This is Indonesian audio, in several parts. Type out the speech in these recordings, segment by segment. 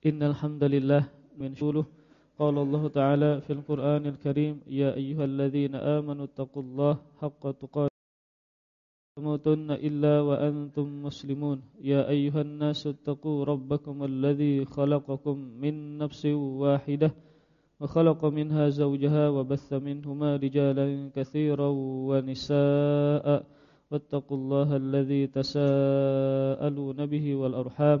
إن الحمد لله من شوله قال الله تعالى في القرآن الكريم يا أيها الذين آمنوا اتقوا الله حق تقاته تموتن إلا وأنتم مسلمون. يا أيها الناس اتقوا ربكم الذي خلقكم من نفس واحدة وخلق منها زوجها وبث منهما رجالا كثيرا ونساء. واتقوا الله الذي تساءلون به والأرحام.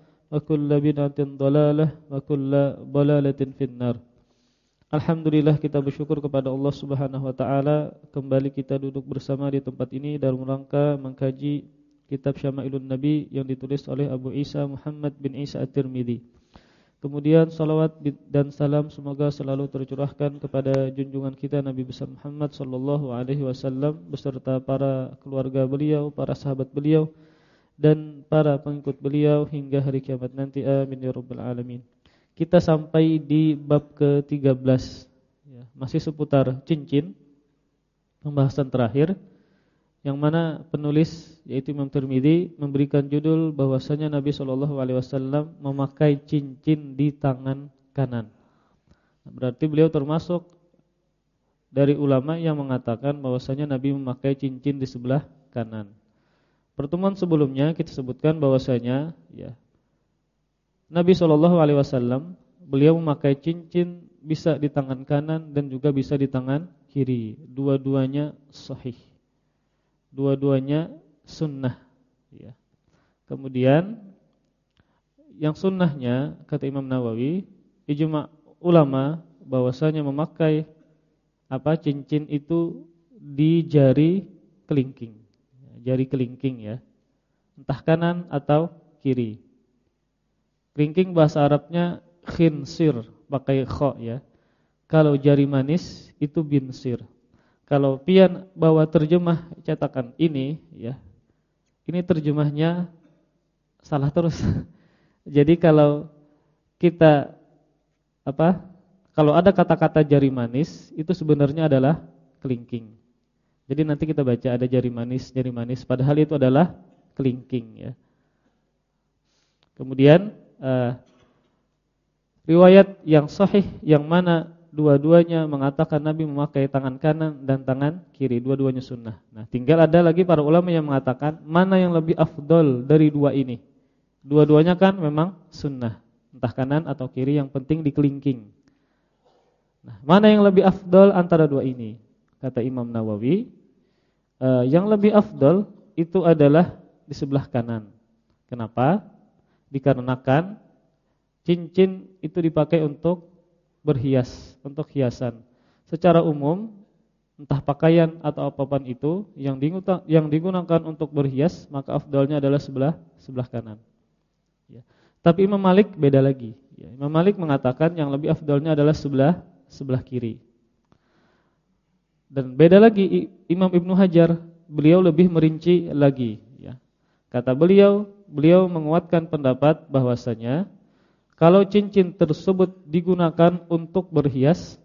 وكل بدعة ضلالة وكل ضلالة في النار Alhamdulillah kita bersyukur kepada Allah Subhanahu wa taala kembali kita duduk bersama di tempat ini dalam rangka mengkaji kitab Syama'ilun Nabi yang ditulis oleh Abu Isa Muhammad bin Isa At-Tirmidzi. Kemudian salawat dan salam semoga selalu tercurahkan kepada junjungan kita Nabi besar Muhammad sallallahu alaihi wasallam beserta para keluarga beliau, para sahabat beliau dan para pengikut beliau hingga hari kiamat nanti. Amin ya rabbal alamin. Kita sampai di bab ke-13 ya, masih seputar cincin pembahasan terakhir yang mana penulis yaitu Imam Tirmizi memberikan judul bahwasanya Nabi Shallallahu alaihi wasallam memakai cincin di tangan kanan. Berarti beliau termasuk dari ulama yang mengatakan bahwasanya Nabi memakai cincin di sebelah kanan. Pertemuan sebelumnya kita sebutkan bahwasanya ya Nabi Shallallahu alaihi wasallam beliau memakai cincin bisa di tangan kanan dan juga bisa di tangan kiri. Dua-duanya sahih dua-duanya sunnah ya. Kemudian yang sunnahnya kata Imam Nawawi ijma ulama bahwasanya memakai apa cincin itu di jari kelingking. Jari kelingking ya. Entah kanan atau kiri. Kelingking bahasa Arabnya khinsir pakai kha ya. Kalau jari manis itu binsir. Kalau pian bawa terjemah cetakan ini ya. Ini terjemahnya salah terus. Jadi kalau kita apa? Kalau ada kata-kata jari manis itu sebenarnya adalah kelingking. Jadi nanti kita baca ada jari manis, jari manis padahal itu adalah kelingking ya. Kemudian uh, riwayat yang sahih yang mana dua-duanya mengatakan Nabi memakai tangan kanan dan tangan kiri, dua-duanya sunnah. Nah, tinggal ada lagi para ulama yang mengatakan mana yang lebih afdol dari dua ini. Dua-duanya kan memang sunnah, entah kanan atau kiri, yang penting dikelingking. Nah, mana yang lebih afdol antara dua ini? Kata Imam Nawawi, eh, yang lebih afdol itu adalah di sebelah kanan. Kenapa? Dikarenakan cincin itu dipakai untuk berhias, untuk hiasan. Secara umum, entah pakaian atau apa pun itu yang digunakan, yang digunakan untuk berhias, maka afdalnya adalah sebelah sebelah kanan. Ya. Tapi Imam Malik beda lagi. Ya. Imam Malik mengatakan yang lebih afdalnya adalah sebelah sebelah kiri. Dan beda lagi Imam Ibnu Hajar, beliau lebih merinci lagi. Ya. Kata beliau, beliau menguatkan pendapat bahwasanya kalau cincin tersebut digunakan untuk berhias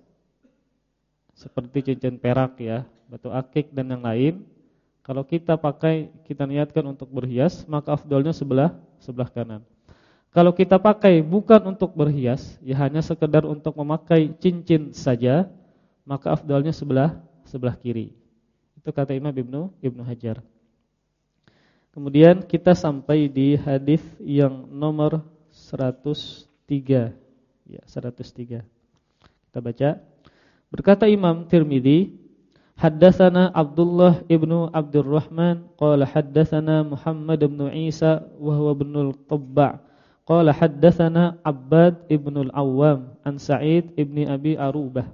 seperti cincin perak ya, batu akik dan yang lain, kalau kita pakai kita niatkan untuk berhias, maka afdalnya sebelah sebelah kanan. Kalau kita pakai bukan untuk berhias, ya hanya sekedar untuk memakai cincin saja, maka afdalnya sebelah sebelah kiri. Itu kata Imam Ibnu Ibnu Hajar. Kemudian kita sampai di hadis yang nomor 103 ya 103 kita baca. Berkata Imam Tirmizi haddatsana Abdullah ibnu Abdurrahman qala haddatsana Muhammad ibnu Isa wa huwa ibnul Qabba' qala haddatsana Abbad ibnu al-Awwam an Sa'id ibni Abi Arubah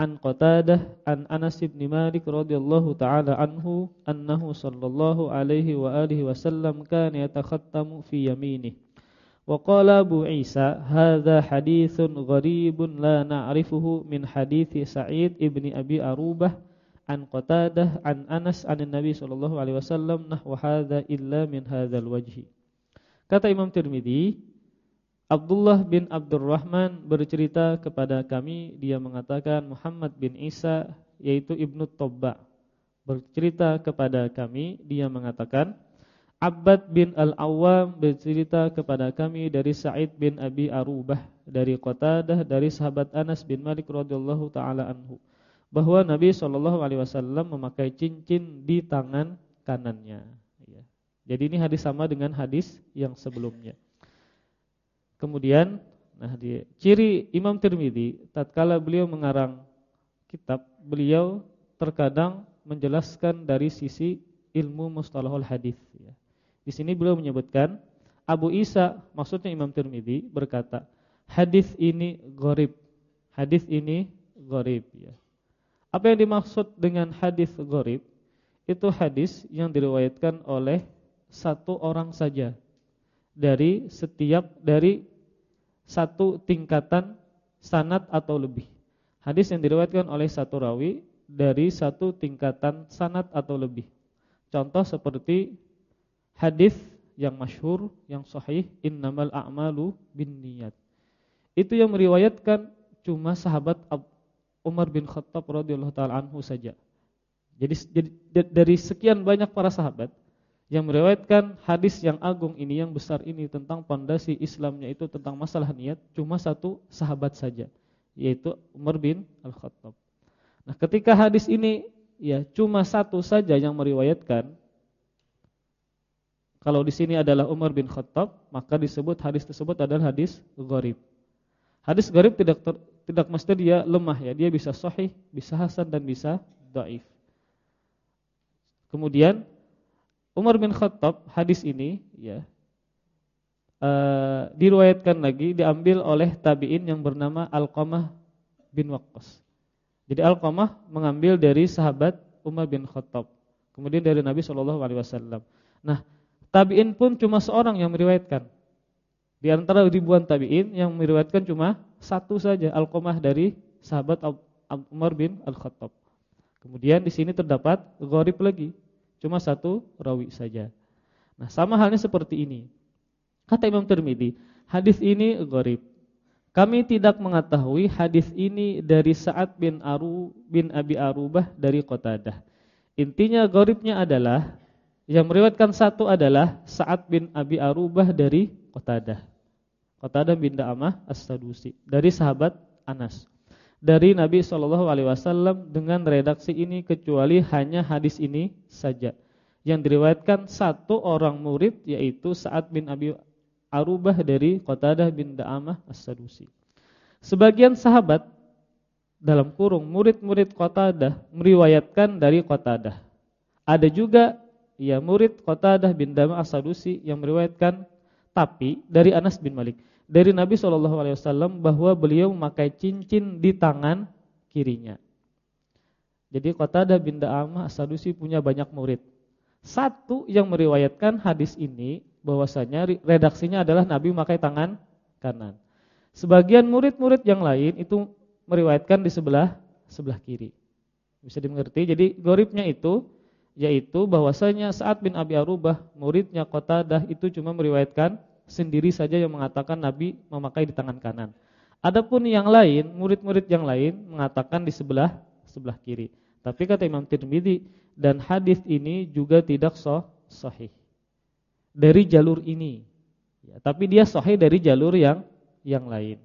an Qatadah an Anas bin Malik radhiyallahu taala anhu annahu sallallahu alaihi wa alihi wasallam kana yatakhattamu fi yaminihi Wa qala Abu Isa hadza haditsun gharibun la na'rifuhu min hadithi Sa'id ibni Abi Arubah an Qatadah an Anas an Nabi sallallahu alaihi wasallam nahwa hadza illa min hadzal wajhi. Kata Imam Tirmizi, Abdullah bin Abdurrahman bercerita kepada kami dia mengatakan Muhammad bin Isa yaitu Ibnu Tobba bercerita kepada kami dia mengatakan Abbad bin Al-Awwam bercerita kepada kami dari Sa'id bin Abi Arubah dari Qatadah dari sahabat Anas bin Malik radhiyallahu taala anhu bahwa Nabi Shallallahu alaihi wasallam memakai cincin di tangan kanannya ya. Jadi ini hadis sama dengan hadis yang sebelumnya. Kemudian nah di ciri Imam Tirmizi tatkala beliau mengarang kitab, beliau terkadang menjelaskan dari sisi ilmu mustalahul hadis ya. Di sini beliau menyebutkan Abu Isa maksudnya Imam Tirmidzi berkata, hadis ini gharib. Hadis ini gharib ya. Apa yang dimaksud dengan hadis gharib? Itu hadis yang diriwayatkan oleh satu orang saja dari setiap dari satu tingkatan sanat atau lebih. Hadis yang diriwayatkan oleh satu rawi dari satu tingkatan sanat atau lebih. Contoh seperti hadis yang masyhur, yang sahih, innamal a'malu binniyat. Itu yang meriwayatkan cuma sahabat Umar bin Khattab radhiyallahu taala anhu saja. Jadi, jadi dari sekian banyak para sahabat yang meriwayatkan hadis yang agung ini yang besar ini tentang pondasi Islamnya itu tentang masalah niat cuma satu sahabat saja yaitu Umar bin Al-Khattab. Nah, ketika hadis ini ya cuma satu saja yang meriwayatkan kalau di sini adalah Umar bin Khattab, maka disebut hadis tersebut adalah hadis gharib. Hadis gharib tidak ter, tidak mesti dia lemah ya, dia bisa sahih, bisa hasan dan bisa dhaif. Kemudian Umar bin Khattab hadis ini ya uh, diriwayatkan lagi diambil oleh tabi'in yang bernama Alqamah bin Waqqas. Jadi Alqamah mengambil dari sahabat Umar bin Khattab, kemudian dari Nabi Shallallahu alaihi wasallam. Nah, Tabi'in pun cuma seorang yang meriwayatkan. Di antara ribuan tabi'in yang meriwayatkan cuma satu saja Al-Qamah dari sahabat Umar bin Al-Khattab. Kemudian di sini terdapat gharib lagi, cuma satu rawi saja. Nah, sama halnya seperti ini. Kata Imam Tirmidzi, hadis ini gharib. Kami tidak mengetahui hadis ini dari Sa'ad bin Aru bin Abi Arubah dari Qatadah. Intinya gharibnya adalah yang meriwayatkan satu adalah Sa'ad bin Abi Arubah dari Qatadah. Qatadah bin Da'amah As-Sadusi dari sahabat Anas. Dari Nabi Shallallahu alaihi wasallam dengan redaksi ini kecuali hanya hadis ini saja. Yang diriwayatkan satu orang murid yaitu Sa'ad bin Abi Arubah dari Qatadah bin Da'amah As-Sadusi. Sebagian sahabat dalam kurung murid-murid Qatadah meriwayatkan dari Qatadah. Ada juga ya murid Qatadah bin Dama As-Sadusi yang meriwayatkan tapi dari Anas bin Malik dari Nabi Shallallahu alaihi wasallam bahwa beliau memakai cincin di tangan kirinya. Jadi Qatadah bin Dama As-Sadusi punya banyak murid. Satu yang meriwayatkan hadis ini bahwasanya redaksinya adalah Nabi memakai tangan kanan. Sebagian murid-murid yang lain itu meriwayatkan di sebelah sebelah kiri. Bisa dimengerti. Jadi goribnya itu yaitu bahwasanya saat bin Abi Arubah muridnya Qatadah itu cuma meriwayatkan sendiri saja yang mengatakan Nabi memakai di tangan kanan. Adapun yang lain, murid-murid yang lain mengatakan di sebelah sebelah kiri. Tapi kata Imam Tirmidzi dan hadis ini juga tidak sah, sahih. Dari jalur ini. Ya, tapi dia sahih dari jalur yang yang lain.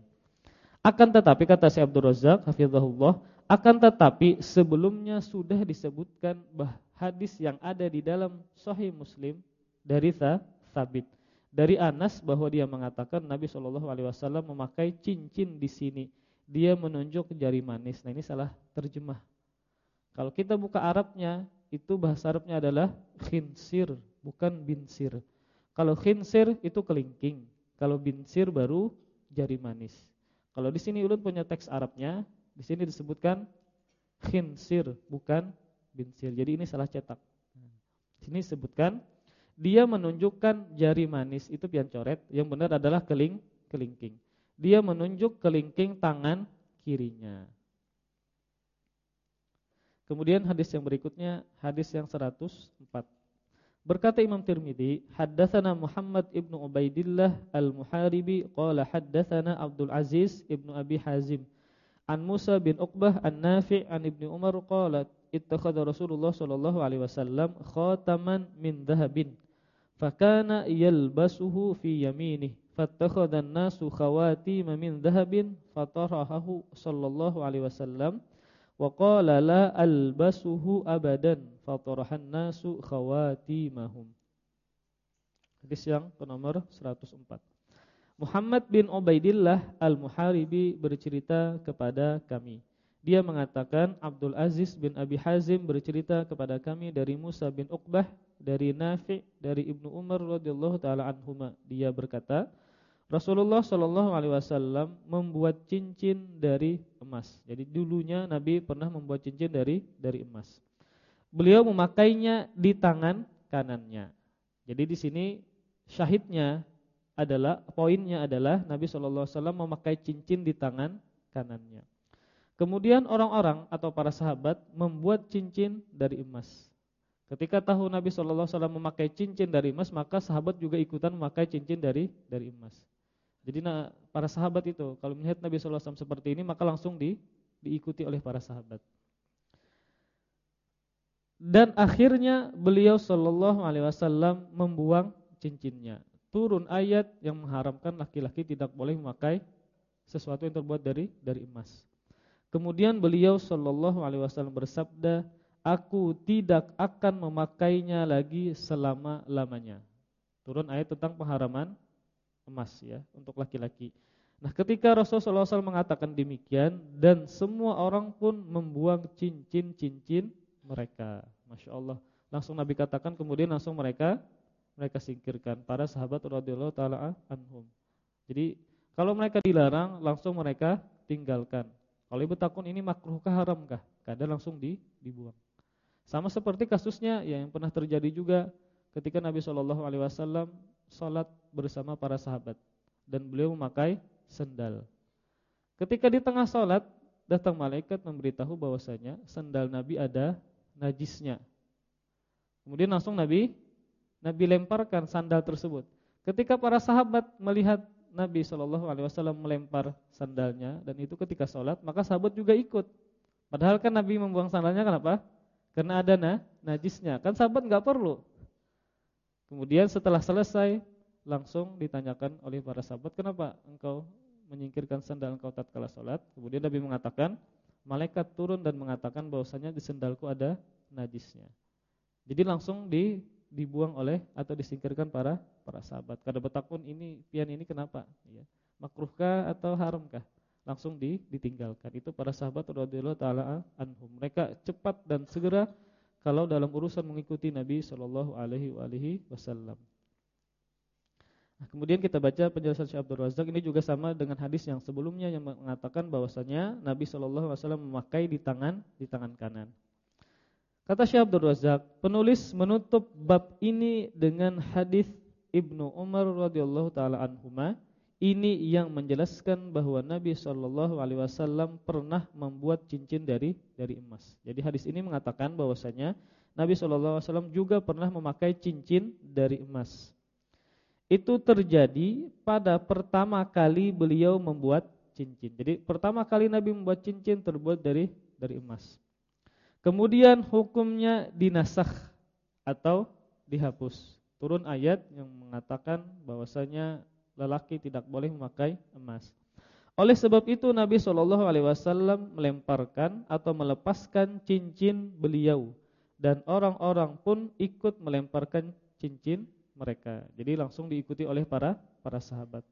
Akan tetapi kata Syekh Abdul Razak hafizahullah, akan tetapi sebelumnya sudah disebutkan bah hadis yang ada di dalam Sahih Muslim dari Thabit dari Anas bahwa dia mengatakan Nabi Shallallahu Alaihi Wasallam memakai cincin di sini. Dia menunjuk jari manis. Nah ini salah terjemah. Kalau kita buka Arabnya, itu bahasa Arabnya adalah khinsir, bukan binsir. Kalau khinsir itu kelingking, kalau binsir baru jari manis. Kalau di sini ulun punya teks Arabnya, di sini disebutkan khinsir, bukan binsir. Jadi ini salah cetak. Sini disebutkan Dia menunjukkan jari manis itu pian coret, yang benar adalah keling kelingking. Dia menunjuk kelingking tangan kirinya. Kemudian hadis yang berikutnya, hadis yang 104. Berkata Imam Tirmidzi, haddatsana Muhammad ibnu Ubaidillah Al-Muharibi qala haddatsana Abdul Aziz ibnu Abi Hazim an Musa bin Uqbah an Nafi' an Ibnu Umar qala ittakhadha Rasulullah sallallahu alaihi wasallam khataman min dhahabin fakana yalbasuhu fi yaminih fattakhadha an-nasu khawatim min dhahabin fatarahahu sallallahu alaihi wasallam. Wa qala la albasuhu abadan. Fatarahan nasu khawatimahum hadis yang ke nomor 104 Muhammad bin Ubaidillah Al-Muharibi bercerita kepada kami. Dia mengatakan Abdul Aziz bin Abi Hazim bercerita kepada kami dari Musa bin Uqbah, dari Nafi, dari Ibnu Umar radhiyallahu taala anhuma. Dia berkata, Rasulullah Shallallahu alaihi wasallam membuat cincin dari emas. Jadi dulunya Nabi pernah membuat cincin dari dari emas. Beliau memakainya di tangan kanannya. Jadi di sini syahidnya adalah poinnya adalah Nabi Shallallahu alaihi wasallam memakai cincin di tangan kanannya. Kemudian orang-orang atau para sahabat membuat cincin dari emas. Ketika tahu Nabi Shallallahu Alaihi Wasallam memakai cincin dari emas, maka sahabat juga ikutan memakai cincin dari dari emas. Jadi nah, para sahabat itu kalau melihat Nabi Shallallahu Alaihi Wasallam seperti ini, maka langsung di, diikuti oleh para sahabat. Dan akhirnya beliau Shallallahu Alaihi Wasallam membuang cincinnya. Turun ayat yang mengharamkan laki-laki tidak boleh memakai sesuatu yang terbuat dari dari emas. Kemudian beliau sallallahu alaihi wasallam bersabda, "Aku tidak akan memakainya lagi selama-lamanya." Turun ayat tentang pengharaman emas ya untuk laki-laki. Nah, ketika Rasulullah SAW mengatakan demikian dan semua orang pun membuang cincin-cincin mereka. Masya Allah. Langsung Nabi katakan kemudian langsung mereka mereka singkirkan para sahabat radhiyallahu taala anhum. Jadi kalau mereka dilarang langsung mereka tinggalkan. Kalau ibu takun ini makruhkah haramkah? Kadang langsung di, dibuang. Sama seperti kasusnya yang pernah terjadi juga ketika Nabi Shallallahu Alaihi Wasallam sholat bersama para sahabat dan beliau memakai sendal. Ketika di tengah sholat datang malaikat memberitahu bahwasanya sendal Nabi ada najisnya. Kemudian langsung Nabi Nabi lemparkan sandal tersebut. Ketika para sahabat melihat Nabi Shallallahu Alaihi Wasallam melempar sandalnya dan itu ketika sholat maka sahabat juga ikut. Padahal kan Nabi membuang sandalnya kenapa? Karena ada nah, najisnya. Kan sahabat nggak perlu. Kemudian setelah selesai langsung ditanyakan oleh para sahabat kenapa engkau menyingkirkan sandal engkau tatkala sholat? Kemudian Nabi mengatakan malaikat turun dan mengatakan bahwasanya di sandalku ada najisnya. Jadi langsung di dibuang oleh atau disingkirkan para para sahabat. Kada betakun ini pian ini kenapa? Ya. Makruhkah atau haramkah? Langsung di, ditinggalkan. Itu para sahabat radhiyallahu taala anhum. Mereka cepat dan segera kalau dalam urusan mengikuti Nabi sallallahu alaihi wasallam. Nah, kemudian kita baca penjelasan Syekh Abdul Razak ini juga sama dengan hadis yang sebelumnya yang mengatakan bahwasanya Nabi sallallahu alaihi wasallam memakai di tangan di tangan kanan. Kata Syekh Abdul Razak, penulis menutup bab ini dengan hadis Ibnu Umar radhiyallahu taala anhuma. Ini yang menjelaskan bahwa Nabi Shallallahu alaihi wasallam pernah membuat cincin dari dari emas. Jadi hadis ini mengatakan bahwasanya Nabi Shallallahu alaihi wasallam juga pernah memakai cincin dari emas. Itu terjadi pada pertama kali beliau membuat cincin. Jadi pertama kali Nabi membuat cincin terbuat dari dari emas. Kemudian hukumnya dinasakh atau dihapus. Turun ayat yang mengatakan bahwasanya lelaki tidak boleh memakai emas. Oleh sebab itu Nabi Shallallahu alaihi wasallam melemparkan atau melepaskan cincin beliau dan orang-orang pun ikut melemparkan cincin mereka. Jadi langsung diikuti oleh para para sahabat.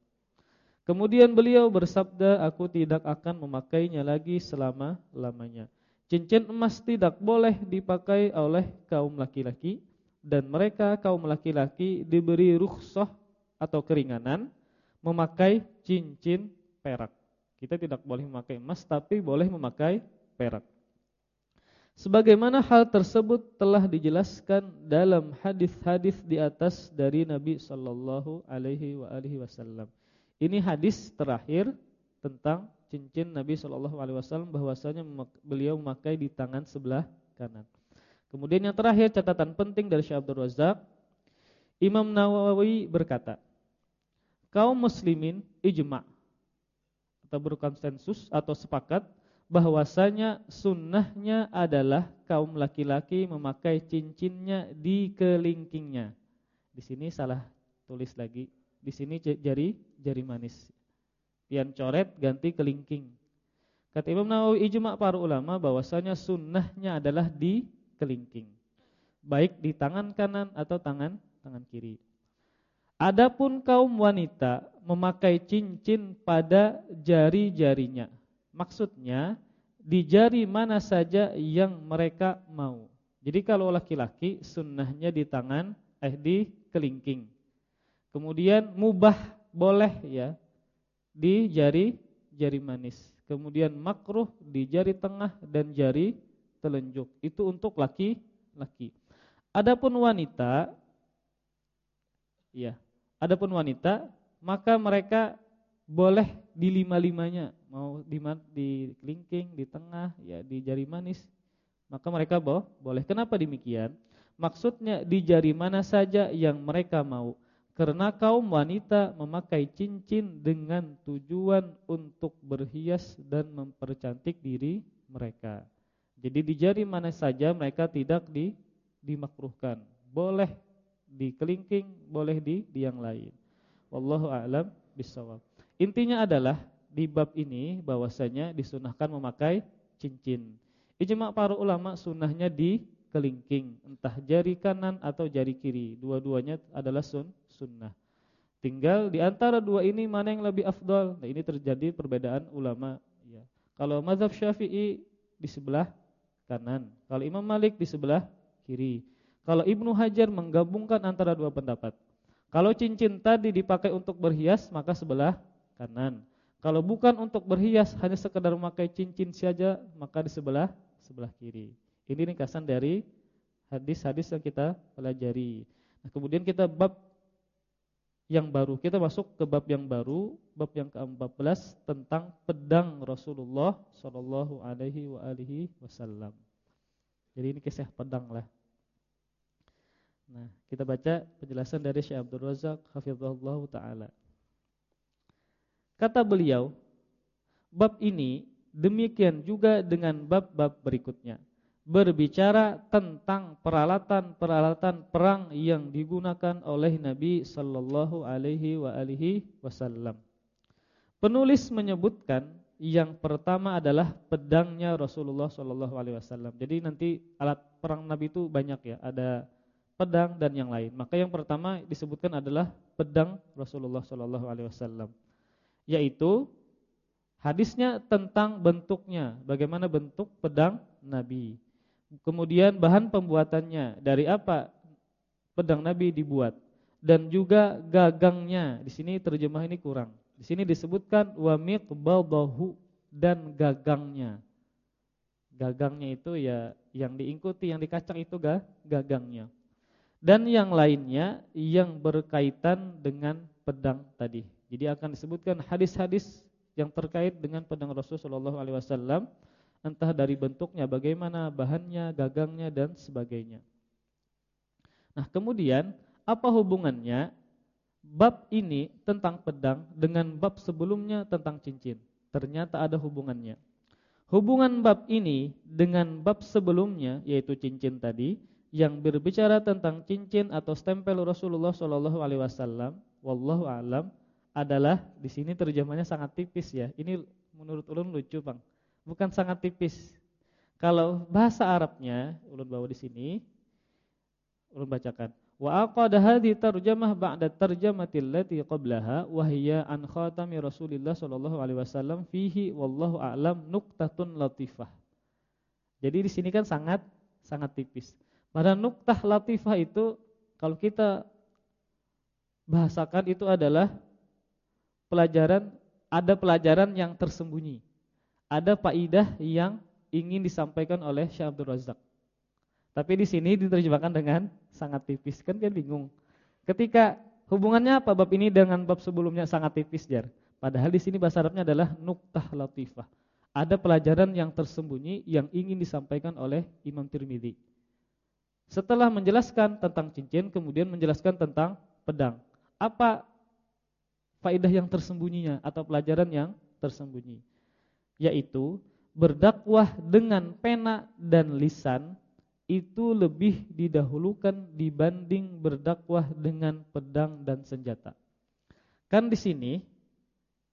Kemudian beliau bersabda, "Aku tidak akan memakainya lagi selama-lamanya." Cincin emas tidak boleh dipakai oleh kaum laki-laki dan mereka kaum laki-laki diberi rukhsah atau keringanan memakai cincin perak. Kita tidak boleh memakai emas tapi boleh memakai perak. Sebagaimana hal tersebut telah dijelaskan dalam hadis-hadis di atas dari Nabi sallallahu alaihi wasallam. Ini hadis terakhir tentang cincin Nabi sallallahu alaihi wasallam bahwasanya beliau memakai di tangan sebelah kanan. Kemudian yang terakhir catatan penting dari Syekh Abdul Razak, Imam Nawawi berkata, kaum muslimin ijma' atau berkonsensus atau sepakat bahwasanya sunnahnya adalah kaum laki-laki memakai cincinnya di kelingkingnya. Di sini salah tulis lagi. Di sini jari jari manis. Pian coret ganti kelingking. Kata Imam Nawawi ijma para ulama bahwasanya sunnahnya adalah di kelingking. Baik di tangan kanan atau tangan tangan kiri. Adapun kaum wanita memakai cincin pada jari-jarinya Maksudnya di jari mana saja yang mereka mau. Jadi kalau laki-laki sunnahnya di tangan eh di kelingking. Kemudian mubah boleh ya di jari jari manis. Kemudian makruh di jari tengah dan jari telunjuk. Itu untuk laki-laki. Adapun wanita ya, adapun wanita maka mereka boleh di lima-limanya, mau di di kelingking, di tengah, ya di jari manis, maka mereka boh, boleh. Kenapa demikian? Maksudnya di jari mana saja yang mereka mau. Karena kaum wanita memakai cincin dengan tujuan untuk berhias dan mempercantik diri mereka. Jadi di jari mana saja mereka tidak di, dimakruhkan. Boleh di kelingking, boleh di, di yang lain. Wallahu a'lam bishawab. Intinya adalah di bab ini bahwasanya disunahkan memakai cincin. Ijma para ulama sunnahnya di kelingking, entah jari kanan atau jari kiri. Dua-duanya adalah sun sunnah. Tinggal di antara dua ini mana yang lebih afdal. Nah, ini terjadi perbedaan ulama ya. Kalau mazhab Syafi'i di sebelah kanan, kalau Imam Malik di sebelah kiri. Kalau Ibnu Hajar menggabungkan antara dua pendapat. Kalau cincin tadi dipakai untuk berhias, maka sebelah kanan. Kalau bukan untuk berhias hanya sekedar memakai cincin saja maka di sebelah sebelah kiri. Ini ringkasan dari hadis-hadis yang kita pelajari. Nah, kemudian kita bab yang baru. Kita masuk ke bab yang baru, bab yang ke-14 tentang pedang Rasulullah sallallahu alaihi wasallam. Jadi ini kisah pedang lah. Nah, kita baca penjelasan dari Syekh Abdul Razak hafizahullah taala. Kata beliau, bab ini demikian juga dengan bab-bab berikutnya. Berbicara tentang peralatan-peralatan perang yang digunakan oleh Nabi sallallahu alaihi wa alihi wasallam. Penulis menyebutkan yang pertama adalah pedangnya Rasulullah sallallahu alaihi wasallam. Jadi nanti alat perang Nabi itu banyak ya, ada pedang dan yang lain. Maka yang pertama disebutkan adalah pedang Rasulullah sallallahu alaihi wasallam yaitu hadisnya tentang bentuknya, bagaimana bentuk pedang Nabi. Kemudian bahan pembuatannya, dari apa pedang Nabi dibuat dan juga gagangnya. Di sini terjemah ini kurang. Di sini disebutkan wa miqbadahu dan gagangnya. Gagangnya itu ya yang diikuti, yang dikacang itu gagangnya. Dan yang lainnya yang berkaitan dengan pedang tadi. Jadi akan disebutkan hadis-hadis yang terkait dengan pedang Rasulullah SAW, entah dari bentuknya, bagaimana bahannya, gagangnya dan sebagainya. Nah, kemudian apa hubungannya bab ini tentang pedang dengan bab sebelumnya tentang cincin? Ternyata ada hubungannya. Hubungan bab ini dengan bab sebelumnya yaitu cincin tadi yang berbicara tentang cincin atau stempel Rasulullah SAW, wallahu alam adalah di sini terjemahnya sangat tipis ya. Ini menurut ulun lucu, Bang. Bukan sangat tipis. Kalau bahasa Arabnya ulun bawa di sini ulun bacakan. Wa aqada hadhi tarjamah ba'da tarjamatil lati qablaha wa hiya an khatami Rasulillah sallallahu alaihi wasallam fihi wallahu a'lam nuqtatun latifah. Jadi di sini kan sangat sangat tipis. Pada nuktah latifah itu kalau kita bahasakan itu adalah pelajaran ada pelajaran yang tersembunyi. Ada faidah yang ingin disampaikan oleh Syekh Abdul Razak. Tapi di sini diterjemahkan dengan sangat tipis. Kan dia bingung. Ketika hubungannya apa bab ini dengan bab sebelumnya sangat tipis, Jar. Padahal di sini bahasa Arabnya adalah nuktah latifah. Ada pelajaran yang tersembunyi yang ingin disampaikan oleh Imam Tirmidzi. Setelah menjelaskan tentang cincin, kemudian menjelaskan tentang pedang. Apa faedah yang tersembunyinya atau pelajaran yang tersembunyi? Yaitu berdakwah dengan pena dan lisan itu lebih didahulukan dibanding berdakwah dengan pedang dan senjata. Kan di sini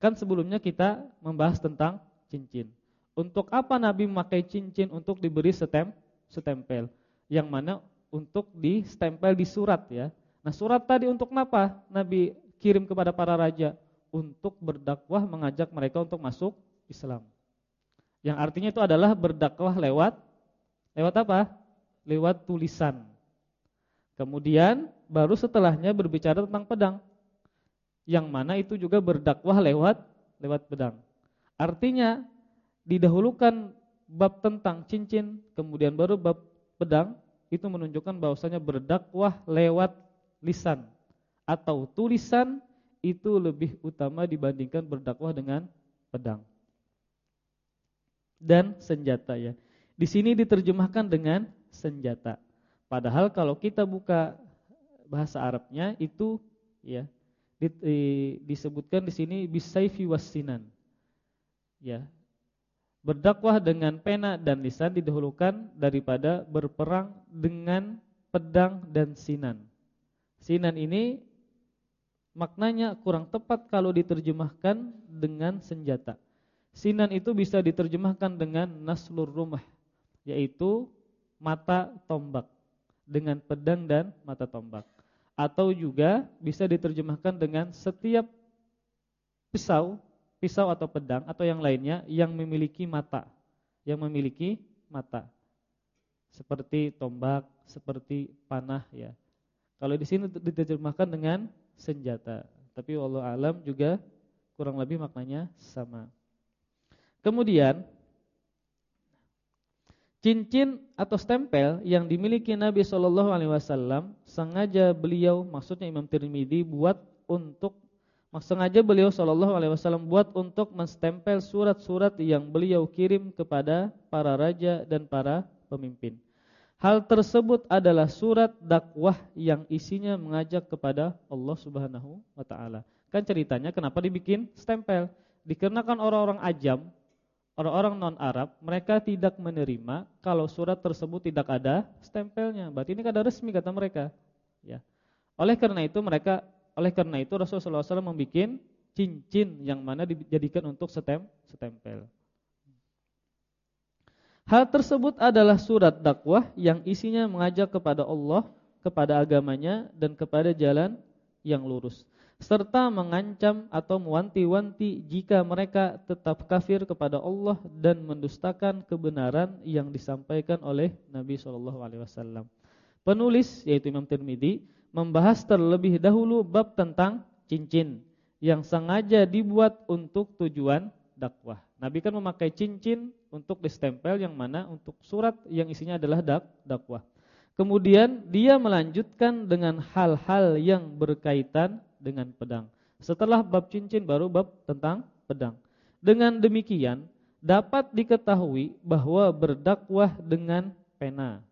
kan sebelumnya kita membahas tentang cincin. Untuk apa Nabi memakai cincin untuk diberi setem setempel? Yang mana untuk distempel di surat ya. Nah, surat tadi untuk apa? Nabi kirim kepada para raja untuk berdakwah mengajak mereka untuk masuk Islam. Yang artinya itu adalah berdakwah lewat lewat apa? Lewat tulisan. Kemudian baru setelahnya berbicara tentang pedang. Yang mana itu juga berdakwah lewat lewat pedang. Artinya didahulukan bab tentang cincin, kemudian baru bab pedang, itu menunjukkan bahwasanya berdakwah lewat lisan atau tulisan itu lebih utama dibandingkan berdakwah dengan pedang dan senjata ya. Di sini diterjemahkan dengan senjata. Padahal kalau kita buka bahasa Arabnya itu ya di, di, disebutkan di sini bisayfi wasinan. Ya. Berdakwah dengan pena dan lisan didahulukan daripada berperang dengan pedang dan sinan. Sinan ini maknanya kurang tepat kalau diterjemahkan dengan senjata. Sinan itu bisa diterjemahkan dengan naslur rumah, yaitu mata tombak dengan pedang dan mata tombak. Atau juga bisa diterjemahkan dengan setiap pisau, pisau atau pedang atau yang lainnya yang memiliki mata, yang memiliki mata. Seperti tombak, seperti panah ya. Kalau di sini diterjemahkan dengan senjata, tapi Allah alam juga kurang lebih maknanya sama. Kemudian cincin atau stempel yang dimiliki Nabi Shallallahu Alaihi Wasallam sengaja beliau, maksudnya Imam Tirmidzi buat untuk sengaja beliau Shallallahu Alaihi Wasallam buat untuk menstempel surat-surat yang beliau kirim kepada para raja dan para pemimpin. Hal tersebut adalah surat dakwah yang isinya mengajak kepada Allah Subhanahu wa taala. Kan ceritanya kenapa dibikin stempel? Dikarenakan orang-orang ajam orang-orang non-Arab mereka tidak menerima kalau surat tersebut tidak ada stempelnya. Berarti ini kada resmi kata mereka. Ya. Oleh karena itu mereka oleh karena itu Rasulullah SAW membuat cincin yang mana dijadikan untuk setem setempel. Hal tersebut adalah surat dakwah yang isinya mengajak kepada Allah, kepada agamanya dan kepada jalan yang lurus serta mengancam atau mewanti-wanti jika mereka tetap kafir kepada Allah dan mendustakan kebenaran yang disampaikan oleh Nabi wasallam. Penulis yaitu Imam Tirmidzi membahas terlebih dahulu bab tentang cincin yang sengaja dibuat untuk tujuan dakwah. Nabi kan memakai cincin untuk distempel yang mana untuk surat yang isinya adalah dak dakwah. Kemudian dia melanjutkan dengan hal-hal yang berkaitan dengan pedang. Setelah bab cincin baru bab tentang pedang. Dengan demikian dapat diketahui bahwa berdakwah dengan pena,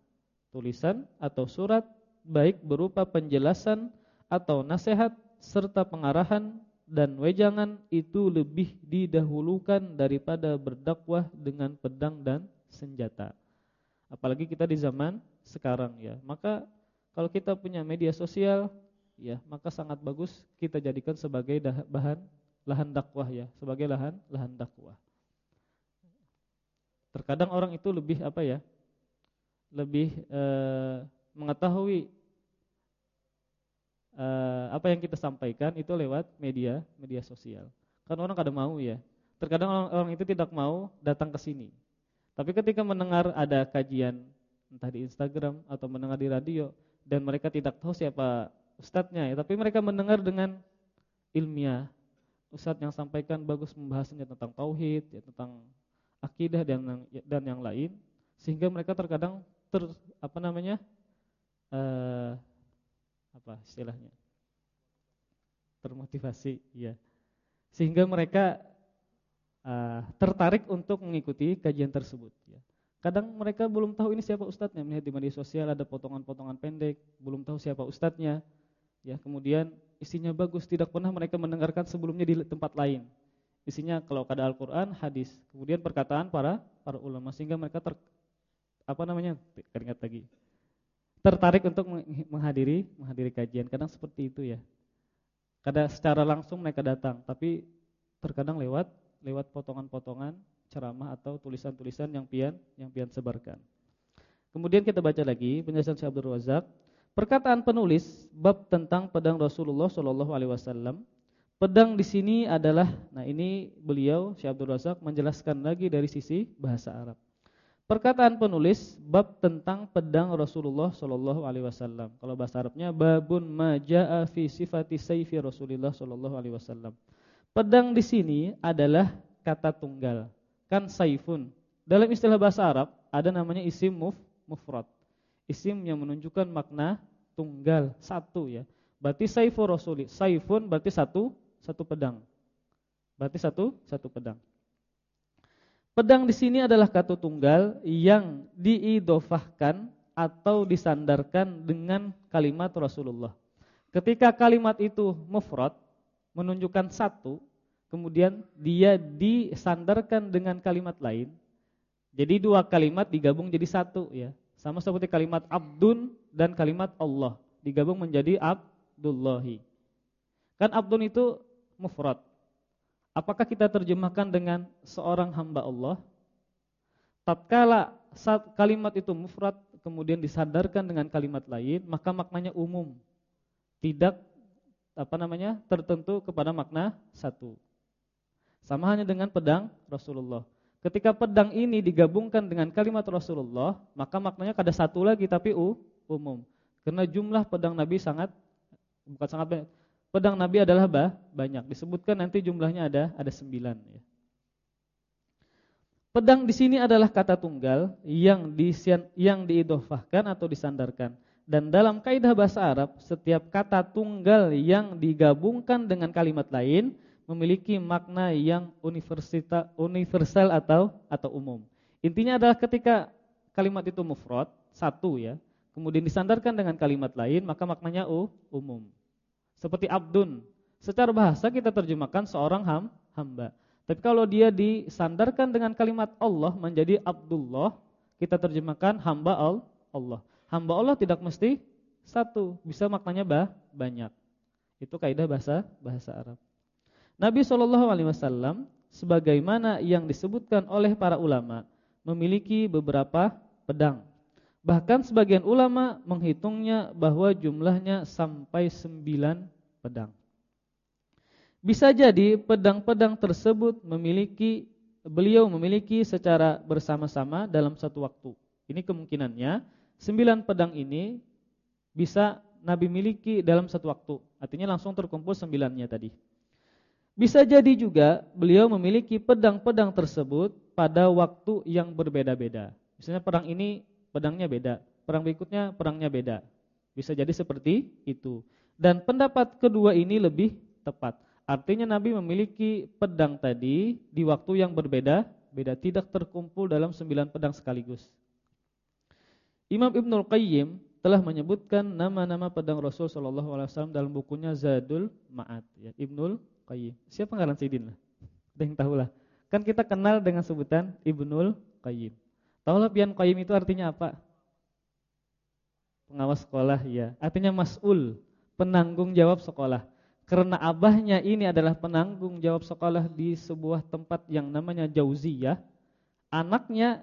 tulisan atau surat baik berupa penjelasan atau nasihat serta pengarahan dan wejangan itu lebih didahulukan daripada berdakwah dengan pedang dan senjata. Apalagi kita di zaman sekarang ya. Maka kalau kita punya media sosial ya maka sangat bagus kita jadikan sebagai bahan lahan dakwah ya sebagai lahan lahan dakwah terkadang orang itu lebih apa ya lebih e, mengetahui e, apa yang kita sampaikan itu lewat media media sosial kan orang kadang mau ya terkadang orang, orang itu tidak mau datang ke sini tapi ketika mendengar ada kajian entah di Instagram atau mendengar di radio dan mereka tidak tahu siapa ustadznya ya, tapi mereka mendengar dengan ilmiah. Ustadz yang sampaikan bagus membahasnya tentang tauhid, ya, tentang akidah dan dan yang lain sehingga mereka terkadang ter apa namanya? Uh, apa istilahnya? termotivasi ya. Sehingga mereka uh, tertarik untuk mengikuti kajian tersebut ya. Kadang mereka belum tahu ini siapa ustadznya, melihat di media sosial ada potongan-potongan pendek, belum tahu siapa ustadznya. Ya, kemudian isinya bagus, tidak pernah mereka mendengarkan sebelumnya di tempat lain. Isinya kalau kada Al-Qur'an, hadis, kemudian perkataan para para ulama sehingga mereka ter apa namanya? teringat lagi. Tertarik untuk menghadiri menghadiri kajian. Kadang seperti itu ya. Kadang secara langsung mereka datang, tapi terkadang lewat lewat potongan-potongan ceramah atau tulisan-tulisan yang pian yang pian sebarkan. Kemudian kita baca lagi penjelasan Syekh Abdul Razak, perkataan penulis bab tentang pedang Rasulullah Shallallahu alaihi wasallam. Pedang di sini adalah nah ini beliau Syekh Abdul Razak menjelaskan lagi dari sisi bahasa Arab. Perkataan penulis bab tentang pedang Rasulullah Shallallahu alaihi wasallam. Kalau bahasa Arabnya babun majaa fi sifati sayfi Rasulullah Shallallahu alaihi wasallam. Pedang di sini adalah kata tunggal kan saifun. Dalam istilah bahasa Arab ada namanya isim muf, mufrad. Isim yang menunjukkan makna tunggal, satu ya. Berarti saifu rasuli. Saifun berarti satu, satu pedang. Berarti satu, satu pedang. Pedang di sini adalah kata tunggal yang diidofahkan atau disandarkan dengan kalimat Rasulullah. Ketika kalimat itu mufrad menunjukkan satu, kemudian dia disandarkan dengan kalimat lain. Jadi dua kalimat digabung jadi satu ya. Sama seperti kalimat abdun dan kalimat Allah digabung menjadi abdullahi. Kan abdun itu mufrad. Apakah kita terjemahkan dengan seorang hamba Allah? Tatkala saat kalimat itu mufrad kemudian disandarkan dengan kalimat lain, maka maknanya umum. Tidak apa namanya? tertentu kepada makna satu. Sama hanya dengan pedang Rasulullah. Ketika pedang ini digabungkan dengan kalimat Rasulullah, maka maknanya kada satu lagi tapi umum. Karena jumlah pedang Nabi sangat bukan sangat banyak. Pedang Nabi adalah bah, banyak. Disebutkan nanti jumlahnya ada ada sembilan. Ya. Pedang di sini adalah kata tunggal yang disian, yang diidofahkan atau disandarkan. Dan dalam kaidah bahasa Arab, setiap kata tunggal yang digabungkan dengan kalimat lain memiliki makna yang universal atau atau umum. Intinya adalah ketika kalimat itu mufrad, satu ya, kemudian disandarkan dengan kalimat lain, maka maknanya u, umum. Seperti abdun. Secara bahasa kita terjemahkan seorang ham, hamba. Tapi kalau dia disandarkan dengan kalimat Allah menjadi Abdullah, kita terjemahkan hamba Allah. Hamba Allah tidak mesti satu, bisa maknanya bah, banyak. Itu kaidah bahasa bahasa Arab. Nabi Shallallahu alaihi wasallam sebagaimana yang disebutkan oleh para ulama memiliki beberapa pedang. Bahkan sebagian ulama menghitungnya bahwa jumlahnya sampai sembilan pedang. Bisa jadi pedang-pedang tersebut memiliki beliau memiliki secara bersama-sama dalam satu waktu. Ini kemungkinannya sembilan pedang ini bisa Nabi miliki dalam satu waktu. Artinya langsung terkumpul sembilannya tadi. Bisa jadi juga beliau memiliki pedang-pedang tersebut pada waktu yang berbeda-beda. Misalnya perang ini pedangnya beda, perang berikutnya perangnya beda. Bisa jadi seperti itu. Dan pendapat kedua ini lebih tepat. Artinya Nabi memiliki pedang tadi di waktu yang berbeda, beda tidak terkumpul dalam sembilan pedang sekaligus. Imam Ibnul Qayyim telah menyebutkan nama-nama pedang Rasul Shallallahu Alaihi Wasallam dalam bukunya Zadul Ma'ad. Ya, Ibnul Qayyim. Siapa ngaran Sidin lah? Ada yang tahu lah. Kan kita kenal dengan sebutan Ibnul Qayyim. Tahulah pian Qayyim itu artinya apa? Pengawas sekolah, ya. Artinya mas'ul, penanggung jawab sekolah. Karena abahnya ini adalah penanggung jawab sekolah di sebuah tempat yang namanya Jauziyah, anaknya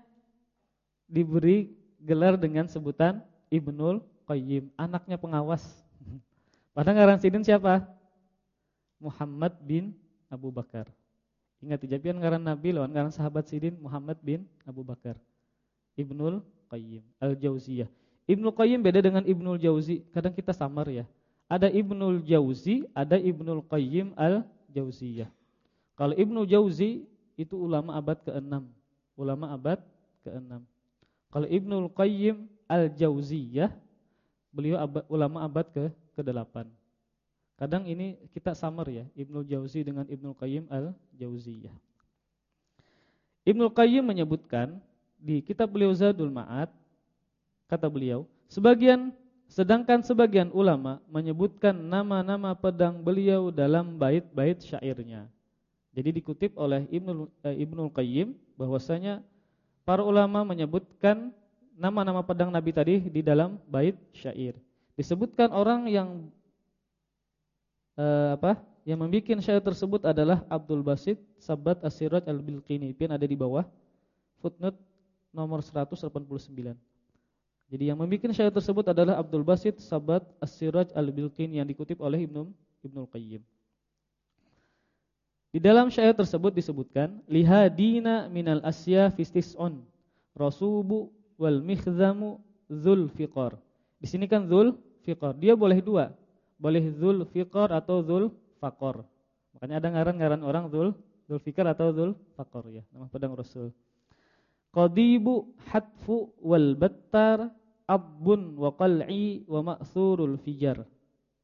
diberi gelar dengan sebutan Ibnul Qayyim, anaknya pengawas. Padahal ngaran Sidin siapa? Muhammad bin Abu Bakar. Ingat jabian ngaran Nabi lawan ngaran sahabat sidin Muhammad bin Abu Bakar. Ibnul Qayyim Al-Jauziyah. Ibnul Qayyim beda dengan Ibnul Jauzi. Kadang kita samar ya. Ada Ibnul Jauzi, ada Ibnul Qayyim Al-Jauziyah. Kalau Ibnul Jauzi itu ulama abad ke-6. ulama abad ke-6. Kalau Ibnul Qayyim Al-Jauziyah beliau abad, ulama abad ke ke-8. Kadang ini kita samar ya, Ibnul Jauzi dengan Ibnul Qayyim Al-Jauziyah. Ibnul Qayyim menyebutkan di kitab beliau Zadul Ma'ad kata beliau, sebagian sedangkan sebagian ulama menyebutkan nama-nama pedang beliau dalam bait-bait syairnya. Jadi dikutip oleh Ibnul eh, Ibnul Qayyim bahwasanya para ulama menyebutkan nama-nama pedang Nabi tadi di dalam bait syair. Disebutkan orang yang eh, apa? Yang membuat syair tersebut adalah Abdul Basit Sabat As-Siraj Al-Bilqini. Pian ada di bawah footnote nomor 189. Jadi yang membuat syair tersebut adalah Abdul Basit Sabat As-Siraj Al-Bilqini yang dikutip oleh Ibnu Ibnu Qayyim. Di dalam syair tersebut disebutkan lihadina minal asya fistis'un rasubu wal mikhzamu dzul fiqar. Di sini kan dzul fiqar. Dia boleh dua. Boleh dzul fiqar atau dzul faqar. Makanya ada ngaran-ngaran orang dzul dzul fiqar atau dzul faqar ya, nama pedang Rasul. Qadibu hatfu wal battar abun wa qal'i wa ma'thurul fijar.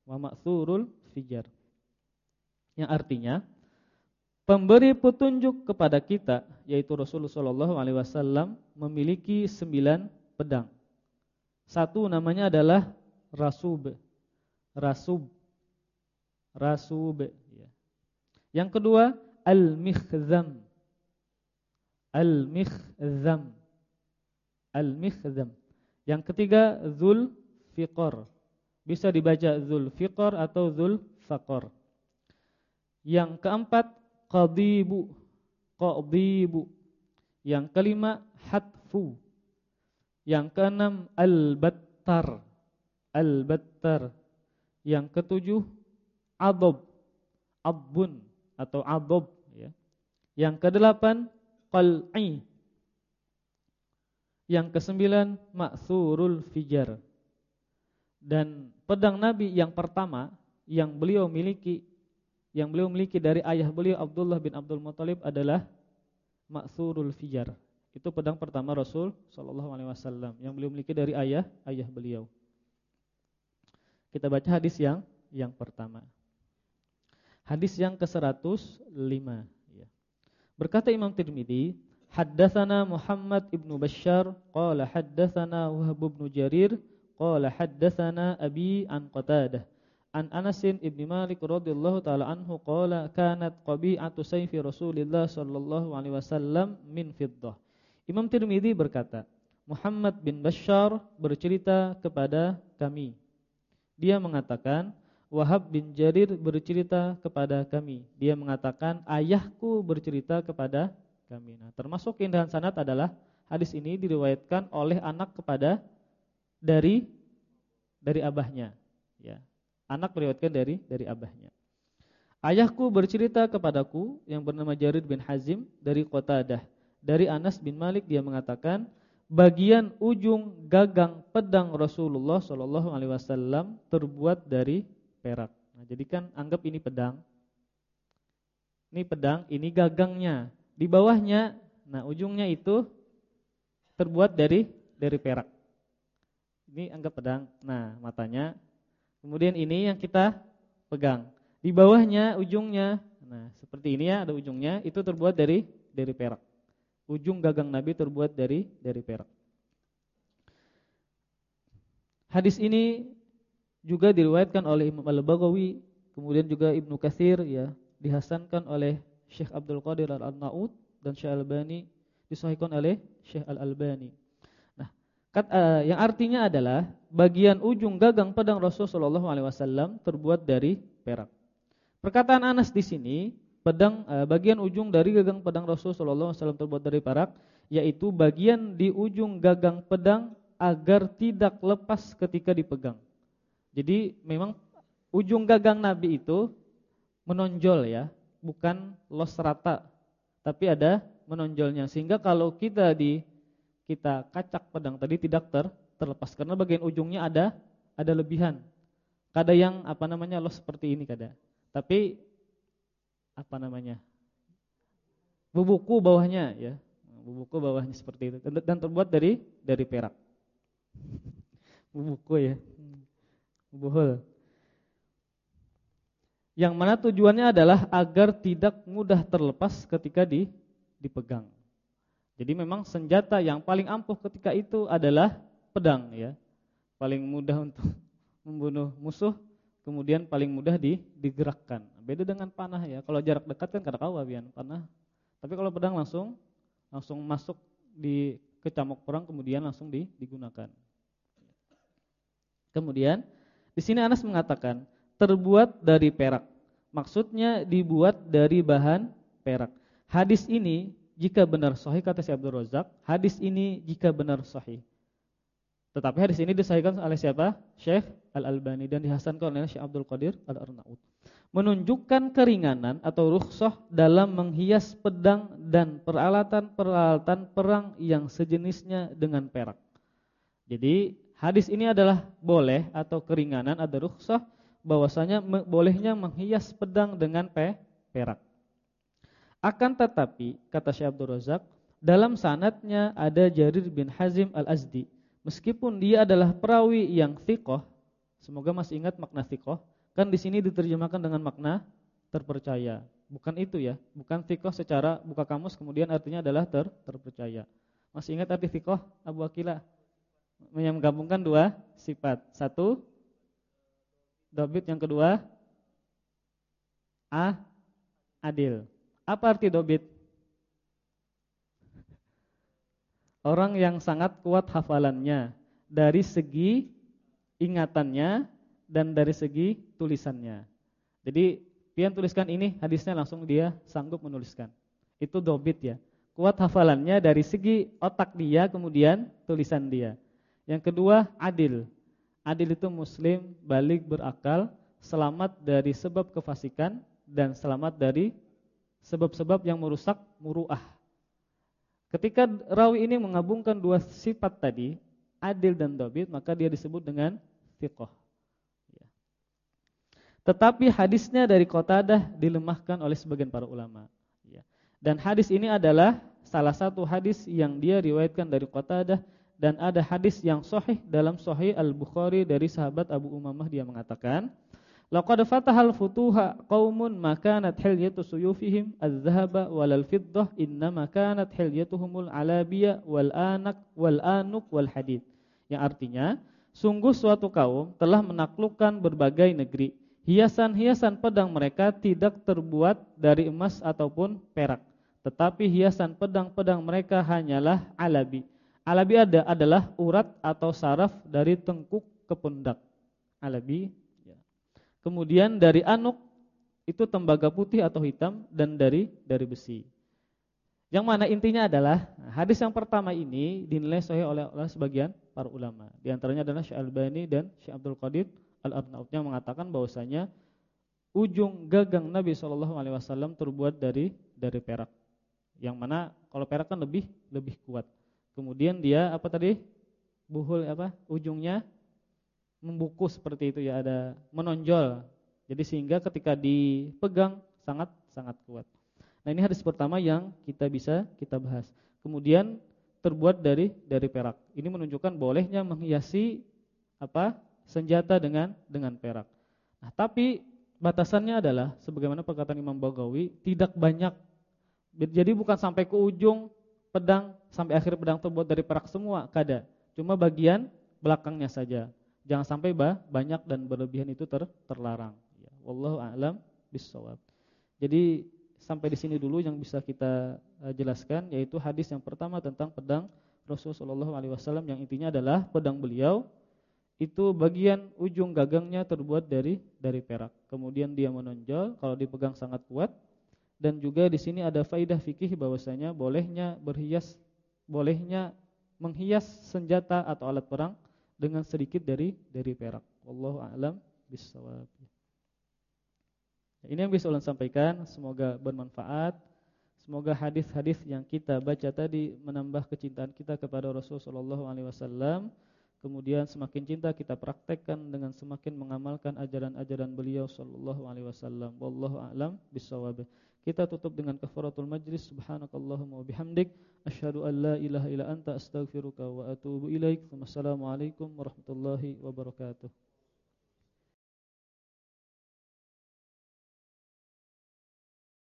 Wa ma'thurul fijar. Yang artinya pemberi petunjuk kepada kita yaitu Rasulullah Shallallahu alaihi wasallam memiliki sembilan pedang. Satu namanya adalah rasub. Rasub. Rasub ya. Yang kedua al-mikhzam. Al-mikhzam. Al-mikhzam. Yang ketiga zul fiqar. Bisa dibaca zul fiqar atau zul faqar. Yang keempat qadibu. Qadibu. Yang kelima hatfu. Yang keenam al-battar. Al-battar. Yang ketujuh adob. Abbun atau adob ya. Yang kedelapan qal'i. Yang kesembilan maksurul fijar. Dan pedang Nabi yang pertama yang beliau miliki yang beliau miliki dari ayah beliau Abdullah bin Abdul Muthalib adalah maksurul fijar. Itu pedang pertama Rasul sallallahu alaihi wasallam yang beliau miliki dari ayah ayah beliau. Kita baca hadis yang yang pertama. Hadis yang ke-105 ya. Berkata Imam Tirmizi, haddatsana Muhammad ibnu Bashar qala haddatsana Wahb ibnu Jarir qala haddatsana Abi an Qatadah an Anas ibn Malik radhiyallahu taala anhu qala kanat qabi'atu sayfi Rasulillah sallallahu alaihi wasallam min fiddah. Imam Tirmizi berkata, Muhammad bin Bashar bercerita kepada kami. Dia mengatakan Wahab bin Jarir bercerita kepada kami. Dia mengatakan ayahku bercerita kepada kami. Nah, termasuk keindahan sanad adalah hadis ini diriwayatkan oleh anak kepada dari dari abahnya. Ya, anak meriwayatkan dari dari abahnya. Ayahku bercerita kepadaku yang bernama Jarir bin Hazim dari Qatadah. Dari Anas bin Malik dia mengatakan bagian ujung gagang pedang Rasulullah Shallallahu alaihi wasallam terbuat dari perak. Nah, jadi kan anggap ini pedang. Ini pedang, ini gagangnya. Di bawahnya, nah ujungnya itu terbuat dari dari perak. Ini anggap pedang. Nah, matanya. Kemudian ini yang kita pegang. Di bawahnya ujungnya, nah seperti ini ya ada ujungnya, itu terbuat dari dari perak. Ujung gagang Nabi terbuat dari dari perak. Hadis ini juga diriwayatkan oleh Imam Al-Baghawi, kemudian juga Ibnu Katsir ya, dihasankan oleh Syekh Abdul Qadir Al-Naud dan Syekh Al-Albani disahihkan oleh Syekh Al-Albani. Nah, kat, uh, yang artinya adalah bagian ujung gagang pedang Rasulullah sallallahu alaihi wasallam terbuat dari perak. Perkataan Anas di sini, pedang uh, bagian ujung dari gagang pedang Rasulullah sallallahu alaihi wasallam terbuat dari perak, yaitu bagian di ujung gagang pedang agar tidak lepas ketika dipegang. Jadi memang ujung gagang Nabi itu menonjol ya, bukan los rata, tapi ada menonjolnya. Sehingga kalau kita di kita kacak pedang tadi tidak ter, terlepas karena bagian ujungnya ada ada lebihan. Kada yang apa namanya los seperti ini kada. Tapi apa namanya? Bebuku bawahnya ya. bubuko bawahnya seperti itu dan terbuat dari dari perak. bubuko ya. Buhul. Yang mana tujuannya adalah agar tidak mudah terlepas ketika di, dipegang. Jadi memang senjata yang paling ampuh ketika itu adalah pedang ya. Paling mudah untuk membunuh musuh, kemudian paling mudah di, digerakkan. Beda dengan panah ya. Kalau jarak dekat kan kada kau abian panah. Tapi kalau pedang langsung langsung masuk di kecamuk perang kemudian langsung di, digunakan. Kemudian di sini Anas mengatakan terbuat dari perak. Maksudnya dibuat dari bahan perak. Hadis ini jika benar sahih kata Syekh Abdul Razak, hadis ini jika benar sahih. Tetapi hadis ini disahihkan oleh siapa? Syekh Al-Albani dan dihasankan oleh Syekh Abdul Qadir Al-Arnaud. Menunjukkan keringanan atau rukhsah dalam menghias pedang dan peralatan-peralatan perang yang sejenisnya dengan perak. Jadi Hadis ini adalah boleh atau keringanan ada rukhsah bahwasanya bolehnya menghias pedang dengan pe perak. Akan tetapi kata Syekh Abdul Razak, dalam sanatnya ada Jarir bin Hazim Al-Azdi. Meskipun dia adalah perawi yang thiqah, semoga masih ingat makna thiqah, kan di sini diterjemahkan dengan makna terpercaya. Bukan itu ya, bukan thiqah secara buka kamus kemudian artinya adalah ter terpercaya. Masih ingat arti thiqah Abu Akilah? Yang menggabungkan dua sifat. Satu dobit, yang kedua a adil. Apa arti dobit? Orang yang sangat kuat hafalannya dari segi ingatannya dan dari segi tulisannya. Jadi pian tuliskan ini hadisnya langsung dia sanggup menuliskan. Itu dobit ya. Kuat hafalannya dari segi otak dia kemudian tulisan dia. Yang kedua, adil. Adil itu muslim, balik berakal, selamat dari sebab kefasikan dan selamat dari sebab-sebab yang merusak muruah. Ketika rawi ini menggabungkan dua sifat tadi, adil dan dobit, maka dia disebut dengan fiqh. Ya. Tetapi hadisnya dari Qatadah dilemahkan oleh sebagian para ulama. Ya. Dan hadis ini adalah salah satu hadis yang dia riwayatkan dari Qatadah dan ada hadis yang sahih dalam sahih Al-Bukhari dari sahabat Abu Umamah dia mengatakan Laqad fatahal futuha qaumun makanat hilyatu suyufihim adz-dzahaba wal fiddah inna makanat hilyatuhumul alabiyya wal anak wal anuk wal hadid. Yang artinya sungguh suatu kaum telah menaklukkan berbagai negeri. Hiasan-hiasan pedang mereka tidak terbuat dari emas ataupun perak. Tetapi hiasan pedang-pedang mereka hanyalah alabi Alabi ada adalah urat atau saraf dari tengkuk ke pundak. Alabi. Ya. Kemudian dari anuk itu tembaga putih atau hitam dan dari dari besi. Yang mana intinya adalah hadis yang pertama ini dinilai sahih oleh, oleh sebagian para ulama. Di antaranya adalah Syekh Albani dan Syekh Abdul Qadir Al-Arnaud yang mengatakan bahwasanya ujung gagang Nabi Shallallahu alaihi wasallam terbuat dari dari perak. Yang mana kalau perak kan lebih lebih kuat. Kemudian dia apa tadi? Buhul apa? Ujungnya membuku seperti itu ya, ada menonjol. Jadi sehingga ketika dipegang sangat sangat kuat. Nah, ini hadis pertama yang kita bisa kita bahas. Kemudian terbuat dari dari perak. Ini menunjukkan bolehnya menghiasi apa? senjata dengan dengan perak. Nah, tapi batasannya adalah sebagaimana perkataan Imam Bagawi, tidak banyak. Jadi bukan sampai ke ujung pedang sampai akhir pedang terbuat dari perak semua kada. Cuma bagian belakangnya saja. Jangan sampai bah, banyak dan berlebihan itu ter, terlarang. Ya, wallahu a'lam bissawab. Jadi sampai di sini dulu yang bisa kita uh, jelaskan yaitu hadis yang pertama tentang pedang Rasulullah SAW yang intinya adalah pedang beliau itu bagian ujung gagangnya terbuat dari dari perak. Kemudian dia menonjol kalau dipegang sangat kuat dan juga di sini ada faidah fikih bahwasanya bolehnya berhias bolehnya menghias senjata atau alat perang dengan sedikit dari dari perak. Wallahu a'lam bissawab. Ini yang bisa ulun sampaikan, semoga bermanfaat. Semoga hadis-hadis yang kita baca tadi menambah kecintaan kita kepada Rasulullah wasallam. Kemudian semakin cinta kita praktekkan dengan semakin mengamalkan ajaran-ajaran beliau sallallahu alaihi wasallam. Wallahu a'lam bissawab. Kita tutup dengan kafaratul majlis. Subhanakallahumma wa bihamdik asyhadu an la ilaha illa anta astaghfiruka wa atubu ilaik. Wassalamualaikum warahmatullahi wabarakatuh.